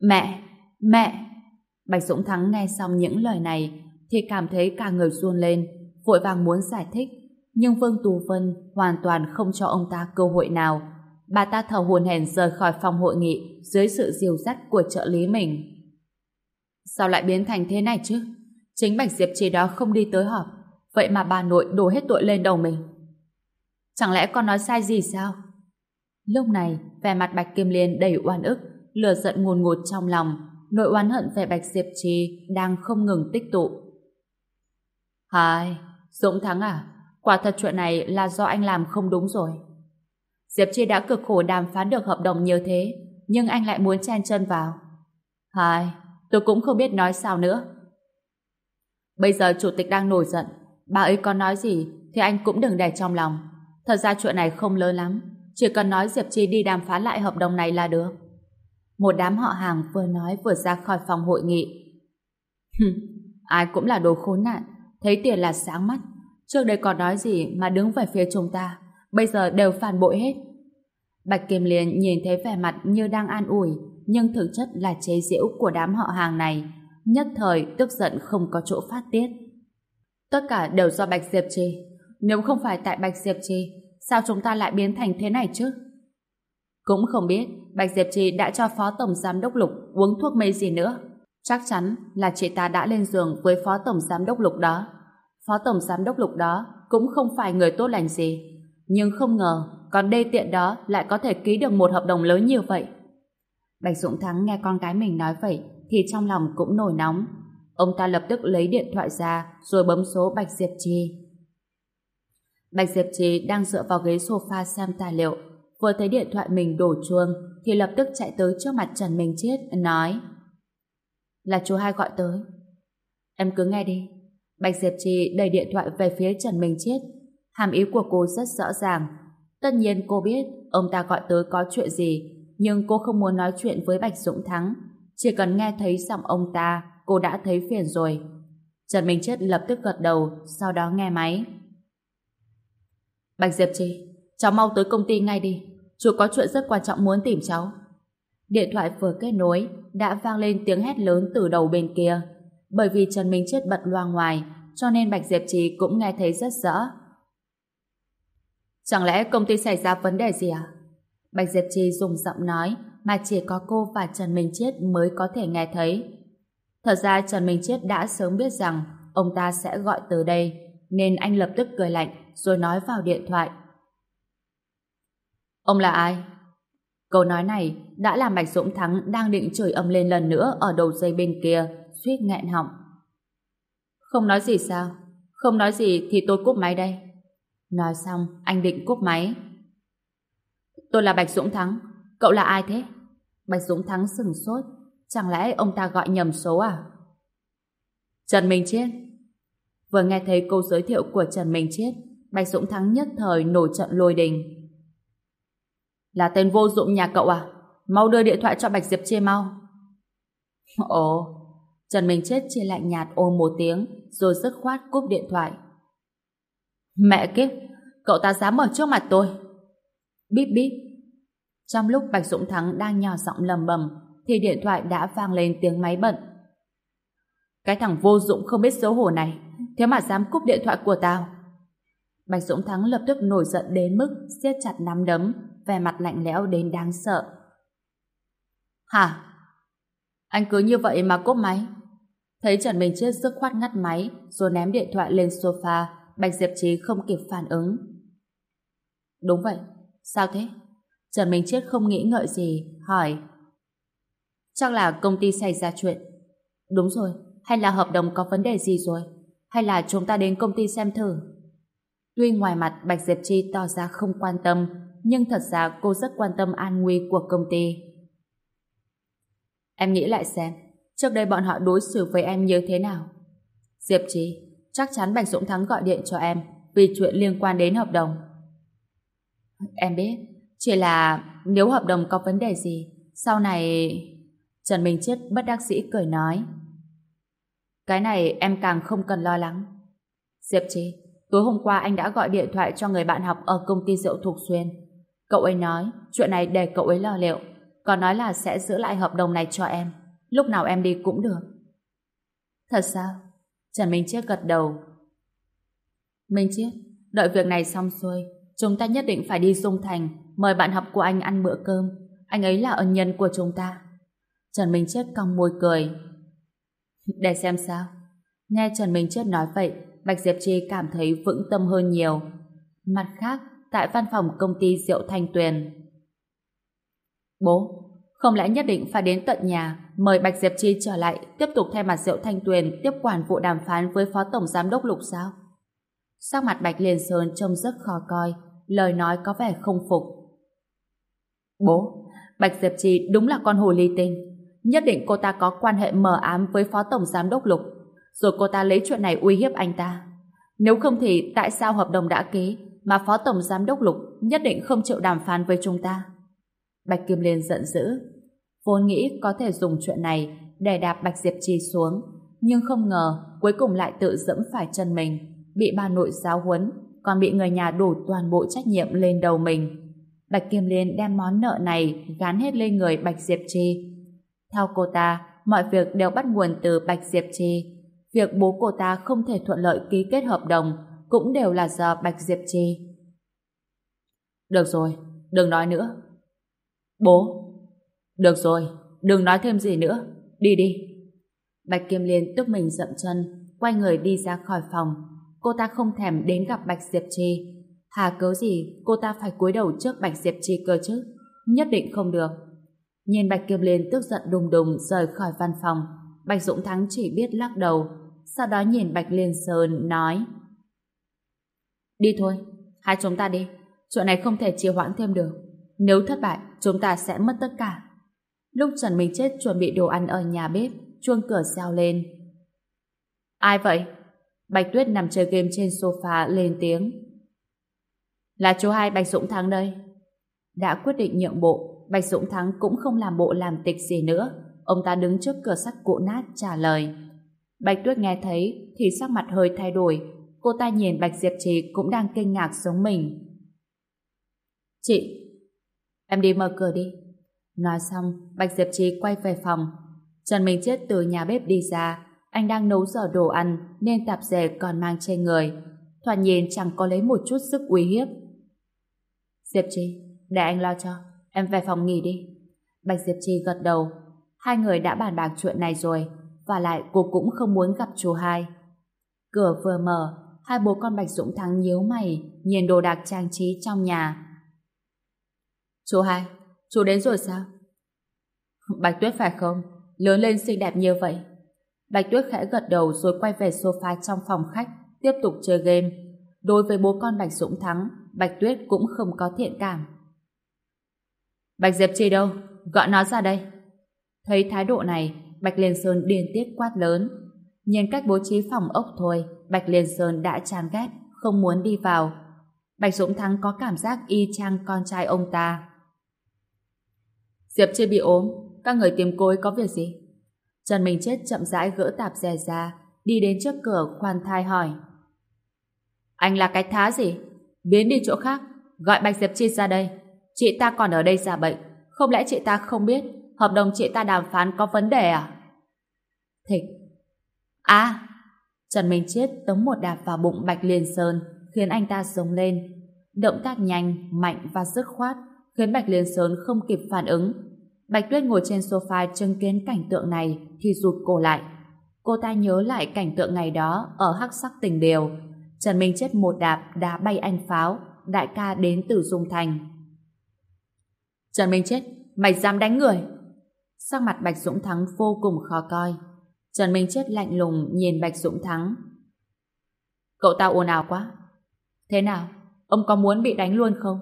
Mẹ! Mẹ! Bạch Dũng Thắng nghe xong những lời này thì cảm thấy cả người run lên vội vàng muốn giải thích, nhưng Vương Tú Vân hoàn toàn không cho ông ta cơ hội nào. Bà ta thở hồn hển rời khỏi phòng hội nghị dưới sự diều dắt của trợ lý mình. Sao lại biến thành thế này chứ? Chính Bạch Diệp chỉ đó không đi tới họp, vậy mà bà nội đổ hết tội lên đầu mình. Chẳng lẽ con nói sai gì sao? Lúc này, vẻ mặt Bạch Kim Liên đầy oan ức, lửa giận ngùn ngụt trong lòng, nỗi oán hận về Bạch Diệp Trì đang không ngừng tích tụ. Hai, Dũng Thắng à, quả thật chuyện này là do anh làm không đúng rồi. Diệp Chi đã cực khổ đàm phán được hợp đồng như thế, nhưng anh lại muốn chen chân vào. Hai, tôi cũng không biết nói sao nữa. Bây giờ chủ tịch đang nổi giận, bà ấy có nói gì thì anh cũng đừng để trong lòng. Thật ra chuyện này không lớn lắm, chỉ cần nói Diệp Chi đi đàm phán lại hợp đồng này là được. Một đám họ hàng vừa nói vừa ra khỏi phòng hội nghị. ai cũng là đồ khốn nạn, thấy tiền là sáng mắt. Trước đây còn nói gì mà đứng về phía chúng ta, bây giờ đều phản bội hết. Bạch Kim Liên nhìn thấy vẻ mặt như đang an ủi, nhưng thực chất là chế giễu của đám họ hàng này, nhất thời tức giận không có chỗ phát tiết. Tất cả đều do Bạch Diệp Trì. Nếu không phải tại Bạch Diệp Trì, sao chúng ta lại biến thành thế này chứ? Cũng không biết Bạch Diệp Trì đã cho Phó Tổng Giám Đốc Lục uống thuốc mê gì nữa. Chắc chắn là chị ta đã lên giường với Phó Tổng Giám Đốc Lục đó. Phó Tổng Giám Đốc Lục đó cũng không phải người tốt lành gì. Nhưng không ngờ con đê tiện đó lại có thể ký được một hợp đồng lớn như vậy. Bạch Dũng Thắng nghe con gái mình nói vậy thì trong lòng cũng nổi nóng. Ông ta lập tức lấy điện thoại ra rồi bấm số Bạch Diệp Trì. Bạch Diệp Trì đang dựa vào ghế sofa xem tài liệu vừa thấy điện thoại mình đổ chuông thì lập tức chạy tới trước mặt Trần Minh Chết nói là chú hai gọi tới. Em cứ nghe đi. Bạch Diệp Trì đẩy điện thoại về phía Trần Minh Chết hàm ý của cô rất rõ ràng. Tất nhiên cô biết ông ta gọi tới có chuyện gì, nhưng cô không muốn nói chuyện với Bạch Dũng Thắng. Chỉ cần nghe thấy giọng ông ta, cô đã thấy phiền rồi. Trần Minh Chết lập tức gật đầu, sau đó nghe máy. Bạch Diệp Trì, cháu mau tới công ty ngay đi. Chú có chuyện rất quan trọng muốn tìm cháu. Điện thoại vừa kết nối, đã vang lên tiếng hét lớn từ đầu bên kia. Bởi vì Trần Minh Chết bật loa ngoài, cho nên Bạch Diệp Trì cũng nghe thấy rất rõ. Chẳng lẽ công ty xảy ra vấn đề gì à? Bạch Diệp Trì dùng giọng nói mà chỉ có cô và Trần Minh Chết mới có thể nghe thấy. Thật ra Trần Minh Chết đã sớm biết rằng ông ta sẽ gọi từ đây, nên anh lập tức cười lạnh rồi nói vào điện thoại. Ông là ai? Câu nói này đã làm Bạch Dũng Thắng đang định chửi âm lên lần nữa ở đầu dây bên kia, suýt nghẹn họng. Không nói gì sao? Không nói gì thì tôi cúp máy đây. Nói xong, anh định cúp máy. Tôi là Bạch Dũng Thắng. Cậu là ai thế? Bạch Dũng Thắng sừng sốt. Chẳng lẽ ông ta gọi nhầm số à? Trần Minh Chiết. Vừa nghe thấy câu giới thiệu của Trần Minh Chiết, Bạch Dũng Thắng nhất thời nổi trận lôi đình. Là tên vô dụng nhà cậu à? Mau đưa điện thoại cho Bạch Diệp Chia mau. Ồ, Trần Minh Chết chia lạnh nhạt ôm một tiếng, rồi dứt khoát cúp điện thoại. Mẹ kiếp, cậu ta dám ở trước mặt tôi. Bíp bíp. Trong lúc Bạch Dũng Thắng đang nhỏ giọng lầm bầm, thì điện thoại đã vang lên tiếng máy bận. Cái thằng vô dụng không biết xấu hổ này, thế mà dám cúp điện thoại của tao. Bạch Dũng Thắng lập tức nổi giận đến mức siết chặt nắm đấm, vẻ mặt lạnh lẽo đến đáng sợ. Hả? Anh cứ như vậy mà cốp máy? Thấy Trần Minh Chết dứt khoát ngắt máy rồi ném điện thoại lên sofa, Bạch Diệp Trí không kịp phản ứng. Đúng vậy. Sao thế? Trần Minh Chết không nghĩ ngợi gì, hỏi. Chắc là công ty xảy ra chuyện. Đúng rồi, hay là hợp đồng có vấn đề gì rồi? Hay là chúng ta đến công ty xem thử? Tuy ngoài mặt Bạch Diệp Chi tỏ ra không quan tâm, nhưng thật ra cô rất quan tâm an nguy của công ty. Em nghĩ lại xem, trước đây bọn họ đối xử với em như thế nào? Diệp trí chắc chắn Bạch Dũng Thắng gọi điện cho em vì chuyện liên quan đến hợp đồng. Em biết, chỉ là nếu hợp đồng có vấn đề gì, sau này... Trần Minh Chết bất đắc dĩ cười nói. Cái này em càng không cần lo lắng. Diệp trí tối hôm qua anh đã gọi điện thoại cho người bạn học ở công ty rượu Thục Xuyên. Cậu ấy nói chuyện này để cậu ấy lo liệu còn nói là sẽ giữ lại hợp đồng này cho em lúc nào em đi cũng được. Thật sao? Trần Minh Chiết gật đầu. Minh Chiết, đợi việc này xong xuôi, chúng ta nhất định phải đi Dung Thành, mời bạn học của anh ăn bữa cơm. Anh ấy là ân nhân của chúng ta. Trần Minh chiết cong môi cười. Để xem sao. Nghe Trần Minh chiết nói vậy, Bạch Diệp Chi cảm thấy vững tâm hơn nhiều. Mặt khác, tại văn phòng công ty rượu Thanh Tuyền. Bố, không lẽ nhất định phải đến tận nhà mời Bạch Diệp Chi trở lại tiếp tục thay mặt rượu Thanh Tuyền tiếp quản vụ đàm phán với Phó Tổng Giám đốc Lục sao? Sắc mặt Bạch Liên Sơn trông rất khó coi, lời nói có vẻ không phục. Bố, Bạch Diệp Chi đúng là con hồ ly tinh. Nhất định cô ta có quan hệ mờ ám với Phó Tổng Giám đốc Lục, rồi cô ta lấy chuyện này uy hiếp anh ta. Nếu không thì tại sao hợp đồng đã ký mà Phó Tổng Giám đốc Lục nhất định không chịu đàm phán với chúng ta? Bạch Kim Liên giận dữ. Vốn nghĩ có thể dùng chuyện này để đạp Bạch Diệp Trì xuống, nhưng không ngờ cuối cùng lại tự dẫm phải chân mình, bị bà nội giáo huấn, còn bị người nhà đổ toàn bộ trách nhiệm lên đầu mình. Bạch Kim Liên đem món nợ này gán hết lên người Bạch Diệp Trì. Theo cô ta, mọi việc đều bắt nguồn từ Bạch Diệp Trì, Việc bố cô ta không thể thuận lợi ký kết hợp đồng cũng đều là do Bạch Diệp trì. Được rồi, đừng nói nữa. Bố! Được rồi, đừng nói thêm gì nữa. Đi đi. Bạch Kim Liên tức mình dậm chân, quay người đi ra khỏi phòng. Cô ta không thèm đến gặp Bạch Diệp trì. Hà cớ gì cô ta phải cúi đầu trước Bạch Diệp trì cơ chứ? Nhất định không được. Nhìn Bạch Kim Liên tức giận đùng đùng rời khỏi văn phòng. Bạch Dũng Thắng chỉ biết lắc đầu. Sau đó nhìn Bạch Liên Sơn nói Đi thôi, hai chúng ta đi. Chuyện này không thể trì hoãn thêm được. Nếu thất bại, chúng ta sẽ mất tất cả. Lúc Trần Minh Chết chuẩn bị đồ ăn ở nhà bếp, chuông cửa reo lên. Ai vậy? Bạch Tuyết nằm chơi game trên sofa lên tiếng. Là chú hai Bạch Dũng Thắng đây. Đã quyết định nhượng bộ, Bạch Dũng Thắng cũng không làm bộ làm tịch gì nữa. Ông ta đứng trước cửa sắt cụ nát trả lời. Bạch Tuyết nghe thấy thì sắc mặt hơi thay đổi. Cô ta nhìn Bạch Diệp Trì cũng đang kinh ngạc giống mình. Chị, em đi mở cửa đi. Nói xong, Bạch Diệp Trì quay về phòng. Trần Minh Chết từ nhà bếp đi ra. Anh đang nấu dở đồ ăn nên tạp dề còn mang trên người. Thoạt nhìn chẳng có lấy một chút sức uy hiếp. Diệp Trì, để anh lo cho. Em về phòng nghỉ đi. Bạch Diệp Trì gật đầu. Hai người đã bàn bạc chuyện này rồi. Và lại cô cũng không muốn gặp chú hai. Cửa vừa mở, hai bố con Bạch Dũng Thắng nhíu mày, nhìn đồ đạc trang trí trong nhà. Chú hai, chú đến rồi sao? Bạch Tuyết phải không? Lớn lên xinh đẹp như vậy. Bạch Tuyết khẽ gật đầu rồi quay về sofa trong phòng khách, tiếp tục chơi game. Đối với bố con Bạch Dũng Thắng, Bạch Tuyết cũng không có thiện cảm. Bạch Diệp Chi đâu? Gọi nó ra đây. Thấy thái độ này, Bạch Liên Sơn điên tiết quát lớn. Nhìn cách bố trí phòng ốc thôi, Bạch Liên Sơn đã chán ghét, không muốn đi vào. Bạch Dũng Thắng có cảm giác y chang con trai ông ta. Diệp Chi bị ốm, các người tìm cô ấy có việc gì? Trần Minh Chết chậm rãi gỡ tạp dè ra, đi đến trước cửa khoan thai hỏi. Anh là cái thá gì? Biến đi chỗ khác, gọi Bạch Diệp Chi ra đây. Chị ta còn ở đây giả bệnh, không lẽ chị ta không biết hợp đồng chị ta đàm phán có vấn đề à? Thịch. À! Trần Minh Chết tống một đạp vào bụng Bạch Liên Sơn, khiến anh ta giống lên. Động tác nhanh, mạnh và dứt khoát, khiến Bạch Liên Sơn không kịp phản ứng. Bạch Tuyết ngồi trên sofa chứng kiến cảnh tượng này thì rụt cổ lại. Cô ta nhớ lại cảnh tượng ngày đó ở hắc sắc tình đều. Trần Minh Chết một đạp đá bay anh pháo, đại ca đến từ Dung Thành. Trần Minh Chết, mày dám đánh người! Sắc mặt Bạch Dũng Thắng vô cùng khó coi. Trần Minh Chết lạnh lùng nhìn Bạch Dũng Thắng. Cậu ta ồn ào quá. Thế nào? Ông có muốn bị đánh luôn không?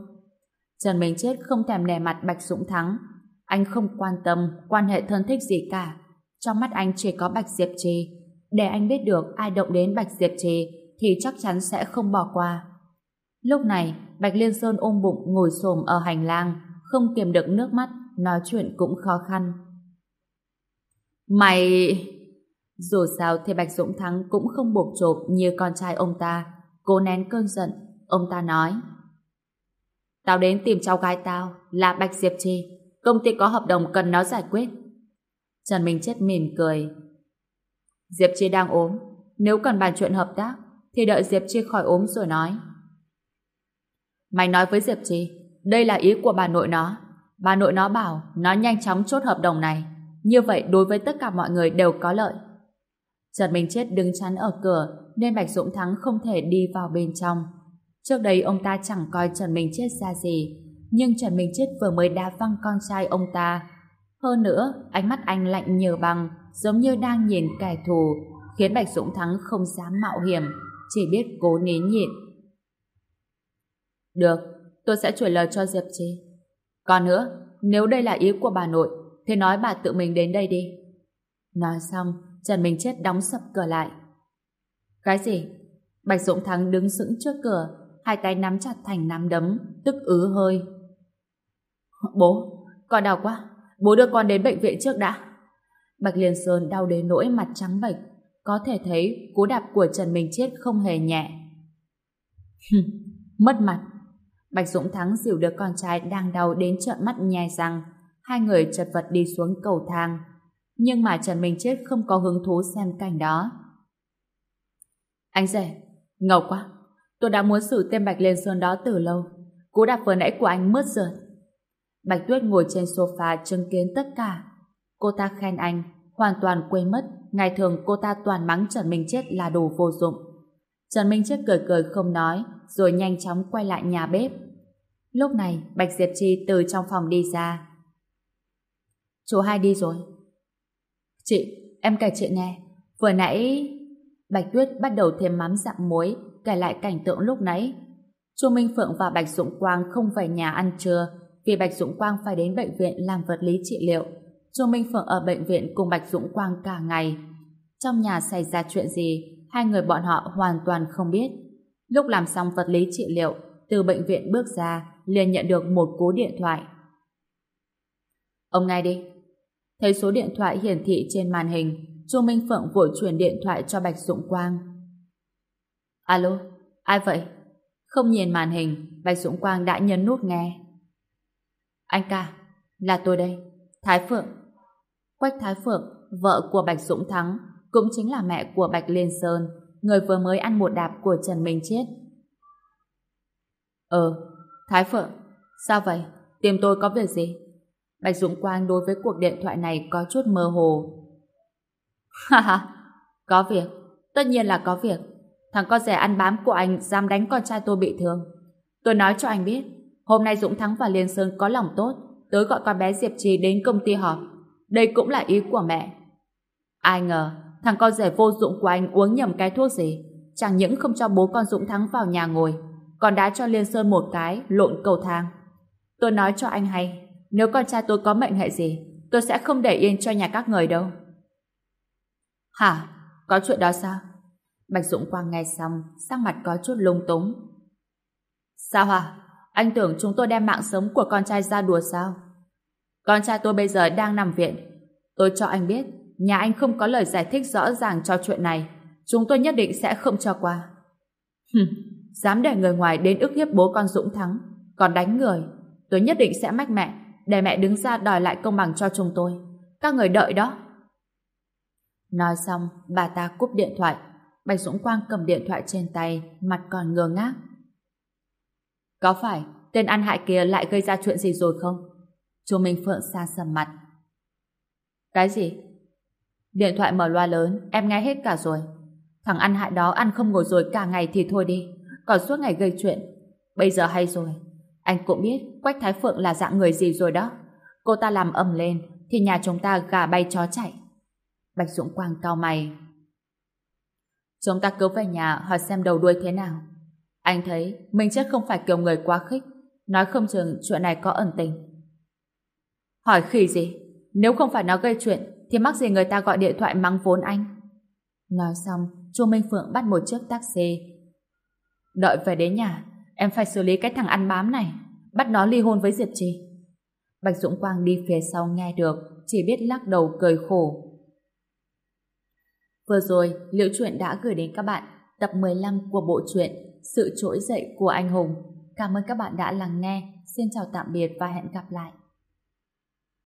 Trần Minh Chết không thèm nè mặt Bạch Dũng Thắng. Anh không quan tâm quan hệ thân thích gì cả. Trong mắt anh chỉ có Bạch Diệp Trì. Để anh biết được ai động đến Bạch Diệp Trì thì chắc chắn sẽ không bỏ qua. Lúc này, Bạch Liên Sơn ôm bụng ngồi xổm ở hành lang, không kiềm được nước mắt, nói chuyện cũng khó khăn. Mày... Dù sao thì Bạch Dũng Thắng cũng không buộc chộp như con trai ông ta. Cố nén cơn giận, ông ta nói. Tao đến tìm cháu gái tao, là Bạch Diệp Trì. Công ty có hợp đồng cần nó giải quyết. Trần Minh Chết mỉm cười. Diệp Chi đang ốm. Nếu cần bàn chuyện hợp tác, thì đợi Diệp Chi khỏi ốm rồi nói. Mày nói với Diệp Chi, đây là ý của bà nội nó. Bà nội nó bảo nó nhanh chóng chốt hợp đồng này. Như vậy đối với tất cả mọi người đều có lợi. Trần Minh Chết đứng chắn ở cửa nên Bạch Dũng Thắng không thể đi vào bên trong. Trước đây ông ta chẳng coi Trần Minh Chết ra gì, nhưng Trần Minh Chết vừa mới đá văng con trai ông ta. Hơn nữa, ánh mắt anh lạnh nhờ băng, giống như đang nhìn kẻ thù, khiến Bạch Dũng Thắng không dám mạo hiểm, chỉ biết cố nín nhịn. Được, tôi sẽ chuyển lời cho Diệp Chi. Còn nữa, nếu đây là ý của bà nội, thì nói bà tự mình đến đây đi. Nói xong, Trần Minh Chết đóng sập cửa lại. Cái gì? Bạch Dũng Thắng đứng sững trước cửa, hai tay nắm chặt thành nắm đấm, tức ứ hơi. Bố, con đau quá. Bố đưa con đến bệnh viện trước đã. Bạch Liên Sơn đau đến nỗi mặt trắng bệch. Có thể thấy cú đạp của Trần Minh Chết không hề nhẹ. Mất mặt. Bạch Dũng Thắng dìu đứa con trai đang đau đến trợn mắt nhè răng. Hai người chật vật đi xuống cầu thang. Nhưng mà Trần Minh Chết không có hứng thú xem cảnh đó. Anh rể, ngầu quá. Tôi đã muốn xử tên Bạch Liên Sơn đó từ lâu. Cú đạp vừa nãy của anh mướt rượt. Bạch Tuyết ngồi trên sofa chứng kiến tất cả. Cô ta khen anh, hoàn toàn quên mất ngày thường cô ta toàn mắng Trần Minh Chết là đồ vô dụng. Trần Minh Chết cười cười không nói, rồi nhanh chóng quay lại nhà bếp. Lúc này, Bạch Diệp Chi từ trong phòng đi ra. Chú hai đi rồi. Chị, em kể chuyện nghe. Vừa nãy... Bạch Tuyết bắt đầu thêm mắm dặm muối, kể lại cảnh tượng lúc nãy. Chu Minh Phượng và Bạch Dũng Quang không về nhà ăn trưa, vì Bạch Dũng Quang phải đến bệnh viện làm vật lý trị liệu. Chu Minh Phượng ở bệnh viện cùng Bạch Dũng Quang cả ngày. Trong nhà xảy ra chuyện gì, hai người bọn họ hoàn toàn không biết. Lúc làm xong vật lý trị liệu, từ bệnh viện bước ra, liền nhận được một cú điện thoại. Ông nghe đi. Thấy số điện thoại hiển thị trên màn hình, Chu Minh Phượng vội chuyển điện thoại cho Bạch Dụng Quang. Alo, ai vậy? Không nhìn màn hình, Bạch Dụng Quang đã nhấn nút nghe. Anh ca, là tôi đây, Thái Phượng. Quách Thái Phượng, vợ của Bạch Dũng Thắng, cũng chính là mẹ của Bạch Liên Sơn, người vừa mới ăn một đạp của Trần Minh Chết. Ờ, Thái Phượng, sao vậy? Tìm tôi có việc gì? Bạch Dũng Quang đối với cuộc điện thoại này có chút mơ hồ. Ha ha, có việc, tất nhiên là có việc. Thằng con rẻ ăn bám của anh dám đánh con trai tôi bị thương. Tôi nói cho anh biết, hôm nay Dũng Thắng và Liên Sơn có lòng tốt, tới gọi con bé Diệp Trì đến công ty họp. Đây cũng là ý của mẹ. Ai ngờ, thằng con rể vô dụng của anh uống nhầm cái thuốc gì. Chẳng những không cho bố con Dũng Thắng vào nhà ngồi, còn đã cho Liên Sơn một cái lộn cầu thang. Tôi nói cho anh hay, nếu con trai tôi có mệnh hệ gì, tôi sẽ không để yên cho nhà các người đâu. Hả? Có chuyện đó sao? Bạch Dũng Quang nghe xong, sắc mặt có chút lung túng. Sao hả? Anh tưởng chúng tôi đem mạng sống của con trai ra đùa sao? Con trai tôi bây giờ đang nằm viện. Tôi cho anh biết, nhà anh không có lời giải thích rõ ràng cho chuyện này. Chúng tôi nhất định sẽ không cho qua. Hừm, dám để người ngoài đến ức hiếp bố con Dũng Thắng, còn đánh người. Tôi nhất định sẽ mách mẹ, để mẹ đứng ra đòi lại công bằng cho chúng tôi. Các người đợi đó. Nói xong, bà ta cúp điện thoại. Bạch Dũng Quang cầm điện thoại trên tay, mặt còn ngơ ngác. Có phải tên ăn hại kia lại gây ra chuyện gì rồi không? Chú Minh Phượng xa sầm mặt. Cái gì? Điện thoại mở loa lớn, em nghe hết cả rồi. Thằng ăn hại đó ăn không ngồi rồi cả ngày thì thôi đi, còn suốt ngày gây chuyện. Bây giờ hay rồi, anh cũng biết Quách Thái Phượng là dạng người gì rồi đó. Cô ta làm ầm lên, thì nhà chúng ta gà bay chó chạy. Bạch Dũng Quang cao mày. Chúng ta cứ về nhà hỏi xem đầu đuôi thế nào. Anh thấy mình chắc không phải kiểu người quá khích, nói không chừng chuyện này có ẩn tình. Hỏi khỉ gì? Nếu không phải nó gây chuyện, thì mắc gì người ta gọi điện thoại mắng vốn anh? Nói xong, Chu Minh Phượng bắt một chiếc taxi. Đợi về đến nhà, em phải xử lý cái thằng ăn bám này, bắt nó ly hôn với Diệp Trì. Bạch Dũng Quang đi phía sau nghe được, chỉ biết lắc đầu cười khổ. Vừa rồi, Liễu Chuyện đã gửi đến các bạn tập 15 của bộ truyện Sự trỗi dậy của anh hùng. Cảm ơn các bạn đã lắng nghe. Xin chào tạm biệt và hẹn gặp lại.